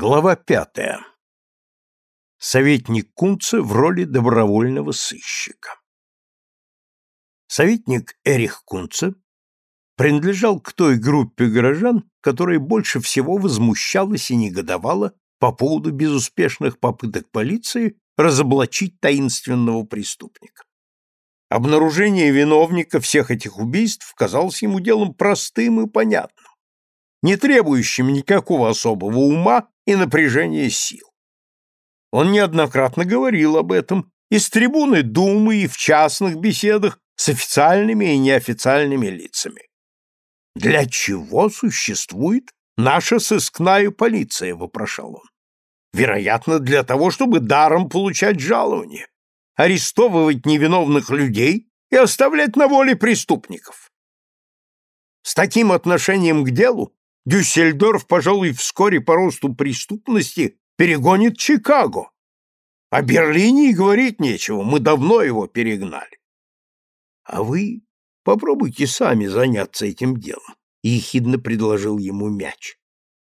Глава пятая. Советник Кунца в роли добровольного сыщика. Советник Эрих Кунце принадлежал к той группе горожан, которая больше всего возмущалась и негодовала по поводу безуспешных попыток полиции разоблачить таинственного преступника. Обнаружение виновника всех этих убийств казалось ему делом простым и понятным, не требующим никакого особого ума и напряжения сил. Он неоднократно говорил об этом и с трибуны Думы, и в частных беседах с официальными и неофициальными лицами. «Для чего существует наша сыскная полиция?» — вопрошал он. «Вероятно, для того, чтобы даром получать жалование, арестовывать невиновных людей и оставлять на воле преступников. С таким отношением к делу Дюссельдорф, пожалуй, вскоре по росту преступности перегонит Чикаго. О Берлине и говорить нечего, мы давно его перегнали. А вы попробуйте сами заняться этим делом, — ехидно предложил ему мяч.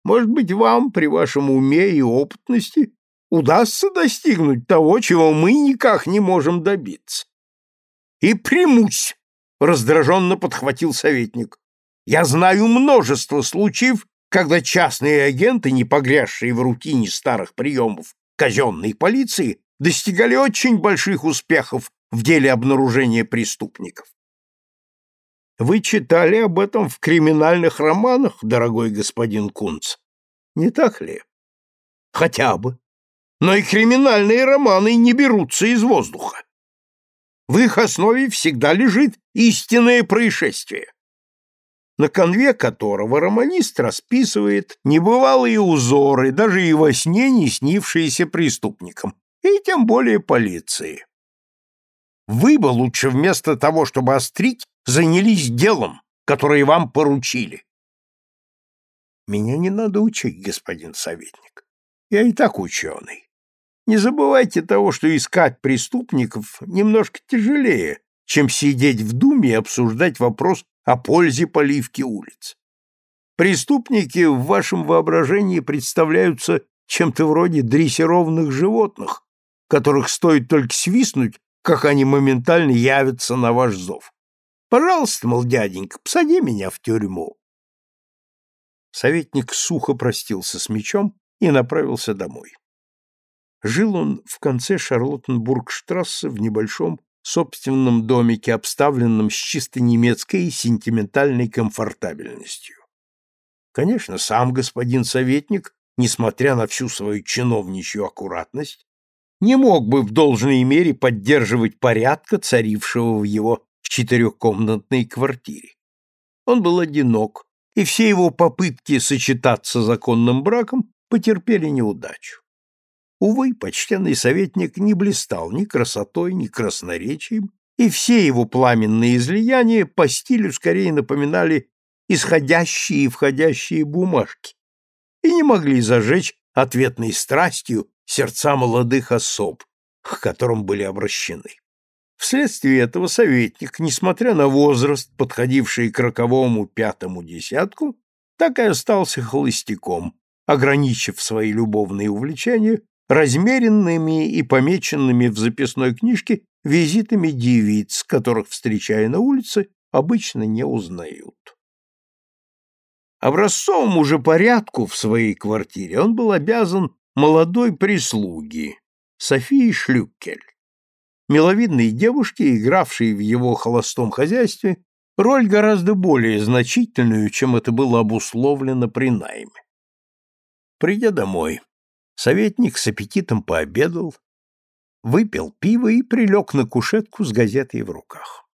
Может быть, вам при вашем уме и опытности удастся достигнуть того, чего мы никак не можем добиться. И примусь, — раздраженно подхватил советник. Я знаю множество случаев, когда частные агенты, не погрязшие в рутине старых приемов казенной полиции, достигали очень больших успехов в деле обнаружения преступников. Вы читали об этом в криминальных романах, дорогой господин Кунц, не так ли? Хотя бы. Но и криминальные романы не берутся из воздуха. В их основе всегда лежит истинное происшествие на конве которого романист расписывает небывалые узоры, даже и во сне не снившиеся преступникам, и тем более полиции. Вы бы лучше вместо того, чтобы острить, занялись делом, которое вам поручили. Меня не надо учить, господин советник. Я и так ученый. Не забывайте того, что искать преступников немножко тяжелее, чем сидеть в думе и обсуждать вопрос о пользе поливки улиц. Преступники в вашем воображении представляются чем-то вроде дрессированных животных, которых стоит только свистнуть, как они моментально явятся на ваш зов. Пожалуйста, мол, дяденька, посади меня в тюрьму. Советник сухо простился с мечом и направился домой. Жил он в конце Шарлоттенбург-штрассе в небольшом собственном домике, обставленном с чисто немецкой сентиментальной комфортабельностью. Конечно, сам господин советник, несмотря на всю свою чиновничью аккуратность, не мог бы в должной мере поддерживать порядка, царившего в его четырехкомнатной квартире. Он был одинок, и все его попытки сочетаться законным браком потерпели неудачу. Увы, почтенный советник не блистал ни красотой, ни красноречием, и все его пламенные излияния по стилю скорее напоминали исходящие и входящие бумажки и не могли зажечь ответной страстью сердца молодых особ, к которым были обращены. Вследствие этого советник, несмотря на возраст, подходивший к роковому пятому десятку, так и остался холостяком, ограничив свои любовные увлечения размеренными и помеченными в записной книжке визитами девиц, которых, встречая на улице, обычно не узнают. Образцовому же порядку в своей квартире он был обязан молодой прислуге Софии Шлюкель, миловидной девушке, игравшей в его холостом хозяйстве роль гораздо более значительную, чем это было обусловлено при найме. Придя домой, Советник с аппетитом пообедал, выпил пиво и прилег на кушетку с газетой в руках.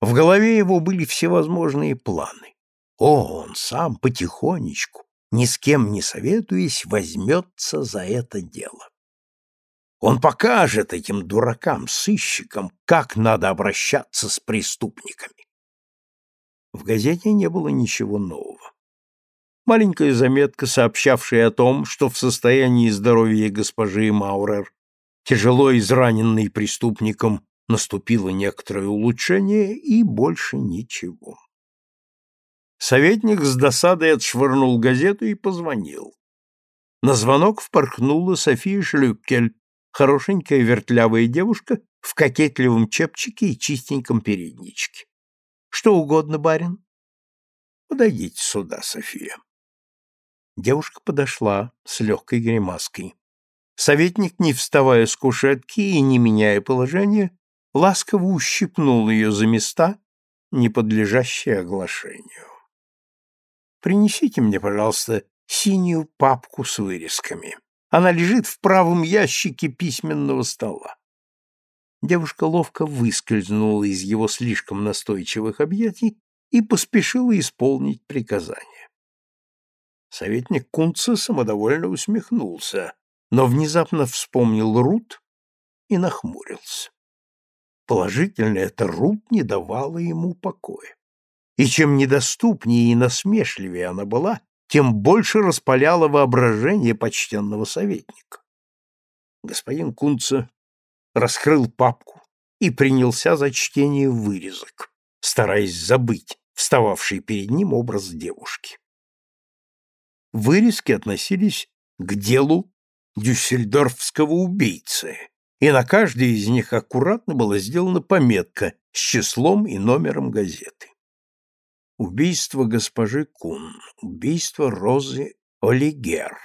В голове его были всевозможные планы. О, он сам потихонечку, ни с кем не советуясь, возьмется за это дело. Он покажет этим дуракам, сыщикам, как надо обращаться с преступниками. В газете не было ничего нового. Маленькая заметка, сообщавшая о том, что в состоянии здоровья госпожи Маурер, тяжело израненной преступником, наступило некоторое улучшение и больше ничего. Советник с досадой отшвырнул газету и позвонил. На звонок впорхнула София Шлюккель, хорошенькая вертлявая девушка в кокетливом чепчике и чистеньком передничке. — Что угодно, барин? — Подойдите сюда, София. Девушка подошла с легкой гримаской. Советник, не вставая с кушетки и не меняя положения, ласково ущипнул ее за места, не подлежащие оглашению. «Принесите мне, пожалуйста, синюю папку с вырезками. Она лежит в правом ящике письменного стола». Девушка ловко выскользнула из его слишком настойчивых объятий и поспешила исполнить приказание. Советник Кунца самодовольно усмехнулся, но внезапно вспомнил Рут и нахмурился. Положительно, эта Рут не давала ему покоя. И чем недоступнее и насмешливее она была, тем больше распаляла воображение почтенного советника. Господин Кунца раскрыл папку и принялся за чтение вырезок, стараясь забыть встававший перед ним образ девушки. Вырезки относились к делу дюссельдорфского убийцы, и на каждой из них аккуратно была сделана пометка с числом и номером газеты. Убийство госпожи Кун, убийство Розы Олигер,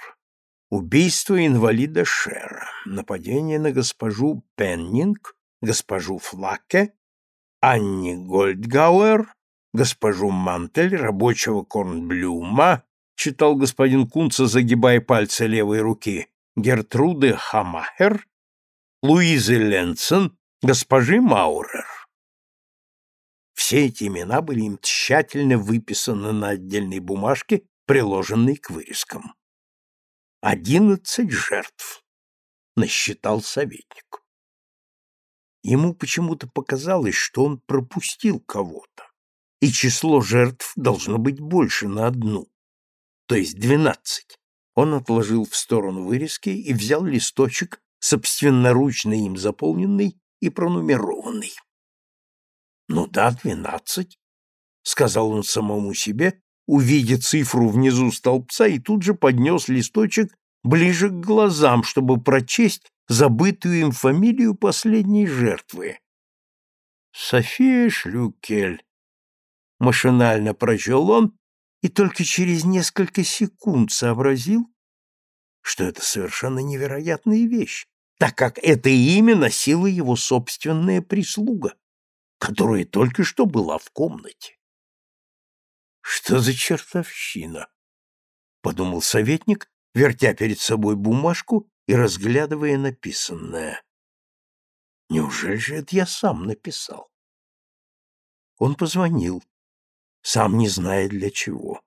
убийство инвалида Шера, нападение на госпожу Пеннинг, госпожу Флаке, Анни Гольдгауэр, госпожу Мантель, рабочего Корнблюма, читал господин Кунца, загибая пальцы левой руки, Гертруды Хамахер, Луизы Ленцен, госпожи Маурер. Все эти имена были им тщательно выписаны на отдельной бумажке, приложенной к вырезкам. Одиннадцать жертв, насчитал советник. Ему почему-то показалось, что он пропустил кого-то, и число жертв должно быть больше на одну, то есть двенадцать. Он отложил в сторону вырезки и взял листочек, собственноручно им заполненный и пронумерованный. «Ну да, двенадцать», — сказал он самому себе, увидя цифру внизу столбца и тут же поднес листочек ближе к глазам, чтобы прочесть забытую им фамилию последней жертвы. «София Шлюкель», — машинально прочел он и только через несколько секунд сообразил, что это совершенно невероятная вещь, так как это имя носила его собственная прислуга, которая только что была в комнате. «Что за чертовщина?» — подумал советник, вертя перед собой бумажку и разглядывая написанное. «Неужели же это я сам написал?» Он позвонил сам не зная для чего.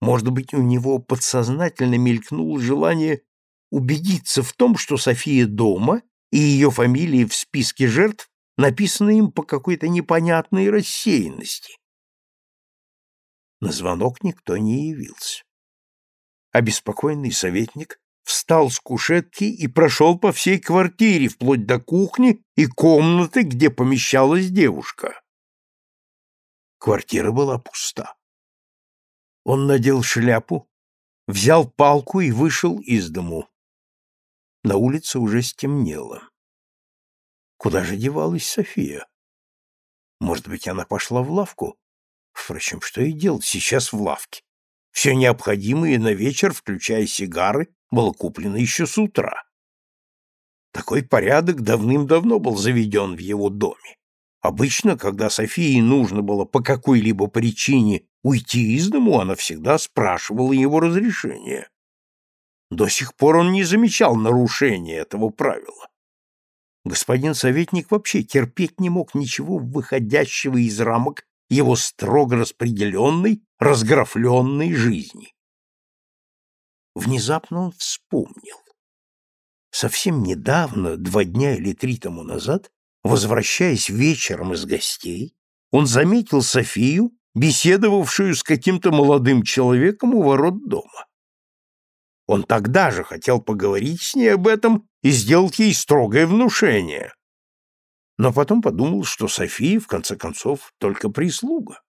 Может быть, у него подсознательно мелькнуло желание убедиться в том, что София дома и ее фамилия в списке жертв написаны им по какой-то непонятной рассеянности. На звонок никто не явился. Обеспокоенный советник встал с кушетки и прошел по всей квартире, вплоть до кухни и комнаты, где помещалась девушка. Квартира была пуста. Он надел шляпу, взял палку и вышел из дому. На улице уже стемнело. Куда же девалась София? Может быть, она пошла в лавку? Впрочем, что и делать сейчас в лавке? Все необходимое на вечер, включая сигары, было куплено еще с утра. Такой порядок давным-давно был заведен в его доме. Обычно, когда Софии нужно было по какой-либо причине уйти из дому, она всегда спрашивала его разрешения. До сих пор он не замечал нарушения этого правила. Господин советник вообще терпеть не мог ничего выходящего из рамок его строго распределенной, разграфленной жизни. Внезапно он вспомнил. Совсем недавно, два дня или три тому назад, Возвращаясь вечером из гостей, он заметил Софию, беседовавшую с каким-то молодым человеком у ворот дома. Он тогда же хотел поговорить с ней об этом и сделать ей строгое внушение. Но потом подумал, что София, в конце концов, только прислуга.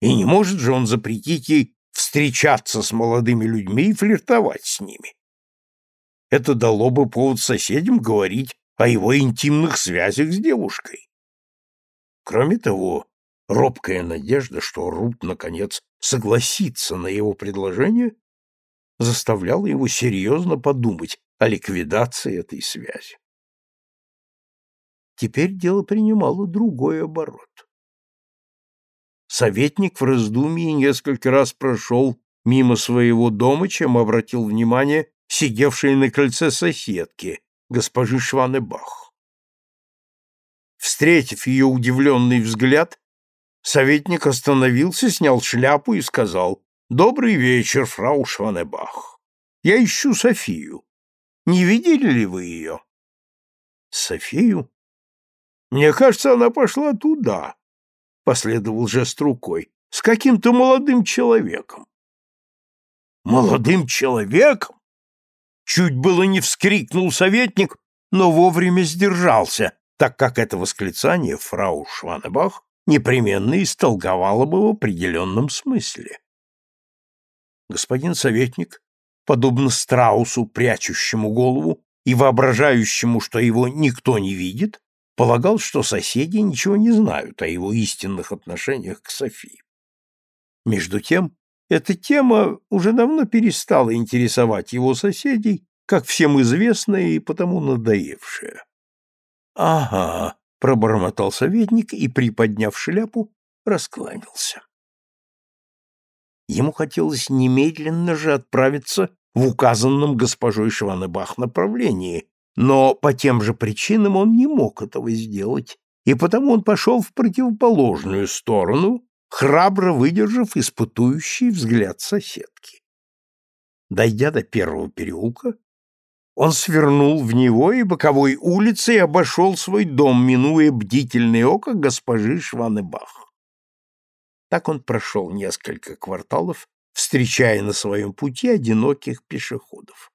И не может же он запретить ей встречаться с молодыми людьми и флиртовать с ними. это дало бы повод соседям говорить о его интимных связях с девушкой. Кроме того, робкая надежда, что Рут, наконец, согласится на его предложение, заставляла его серьезно подумать о ликвидации этой связи. Теперь дело принимало другой оборот. Советник в раздумье несколько раз прошел мимо своего дома, чем обратил внимание сидевшей на крыльце соседки, госпожи Шванебах. Встретив ее удивленный взгляд, советник остановился, снял шляпу и сказал «Добрый вечер, фрау Шванебах. Я ищу Софию. Не видели ли вы ее?» «Софию?» «Мне кажется, она пошла туда», — последовал жест рукой, — «с каким-то молодым человеком». «Молодым человеком?» Чуть было не вскрикнул советник, но вовремя сдержался, так как это восклицание фрау Шванебах непременно истолковало бы в определенном смысле. Господин советник, подобно страусу, прячущему голову и воображающему, что его никто не видит, полагал, что соседи ничего не знают о его истинных отношениях к Софии. Между тем, эта тема уже давно перестала интересовать его соседей, как всем известная и потому надоевшая. «Ага», — пробормотал советник и, приподняв шляпу, раскланялся. Ему хотелось немедленно же отправиться в указанном госпожой Шванебах направлении, но по тем же причинам он не мог этого сделать, и потому он пошел в противоположную сторону, храбро выдержав испытующий взгляд соседки. Дойдя до первого переулка, он свернул в него и боковой улицей обошел свой дом, минуя бдительное око госпожи Шванебах. Так он прошел несколько кварталов, встречая на своем пути одиноких пешеходов.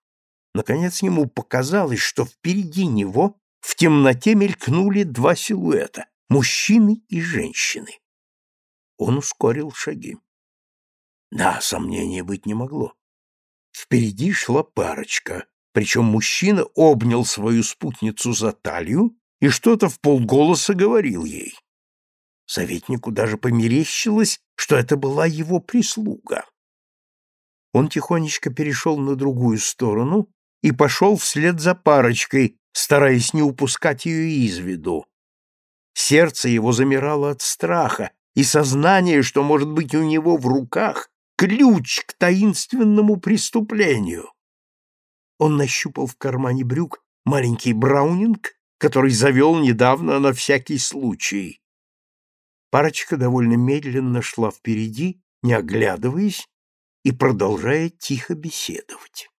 Наконец ему показалось, что впереди него в темноте мелькнули два силуэта — мужчины и женщины. Он ускорил шаги. Да, сомнения быть не могло. Впереди шла парочка, причем мужчина обнял свою спутницу за талию и что-то в полголоса говорил ей. Советнику даже померещилось, что это была его прислуга. Он тихонечко перешел на другую сторону и пошел вслед за парочкой, стараясь не упускать ее из виду. Сердце его замирало от страха, и сознание, что, может быть, у него в руках ключ к таинственному преступлению. Он нащупал в кармане брюк маленький браунинг, который завел недавно на всякий случай. Парочка довольно медленно шла впереди, не оглядываясь и продолжая тихо беседовать.